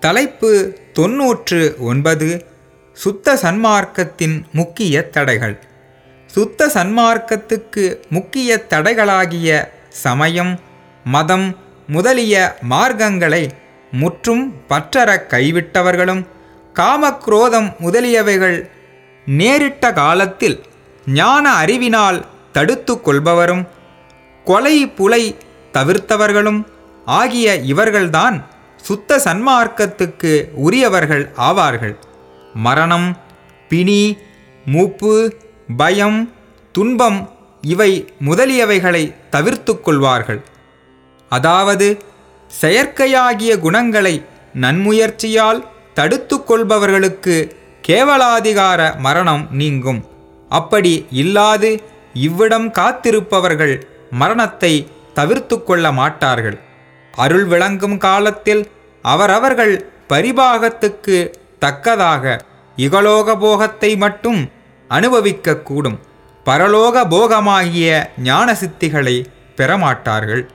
தலைப்பு தொன்னூற்று ஒன்பது சுத்த சன்மார்க்கத்தின் முக்கிய தடைகள். சுத்த சன்மார்க்கத்துக்கு முக்கிய தடைகளாகிய சமயம் மதம் முதலிய மார்க்கங்களை முற்றும் பற்றற கைவிட்டவர்களும் காமக்ரோதம் முதலியவைகள் நேரிட்ட காலத்தில் ஞான அறிவினால் தடுத்து கொள்பவரும் கொலை புலை தவிர்த்தவர்களும் ஆகிய இவர்கள்தான் சுத்த சன்மார்க்கத்துக்கு உரியவர்கள் ஆவார்கள். மரணம் பிணி மூப்பு பயம் துன்பம் இவை முதலியவைகளை தவிர்த்து கொள்வார்கள். அதாவது செயற்கையாகிய குணங்களை நன்முயற்சியால் தடுத்து கொள்பவர்களுக்கு கேவலாதிகார மரணம் நீங்கும். அப்படி இல்லாது இவ்விடம் காத்திருப்பவர்கள் மரணத்தை தவிர்த்து கொள்ள மாட்டார்கள். அருள் விளங்கும் காலத்தில் அவரவர்கள் பரிபாகத்துக்கு தக்கதாக இகலோக போகத்தை மட்டும் அனுபவிக்கக்கூடும். பரலோக போகமாகிய ஞான சித்திகளை பெறமாட்டார்கள்.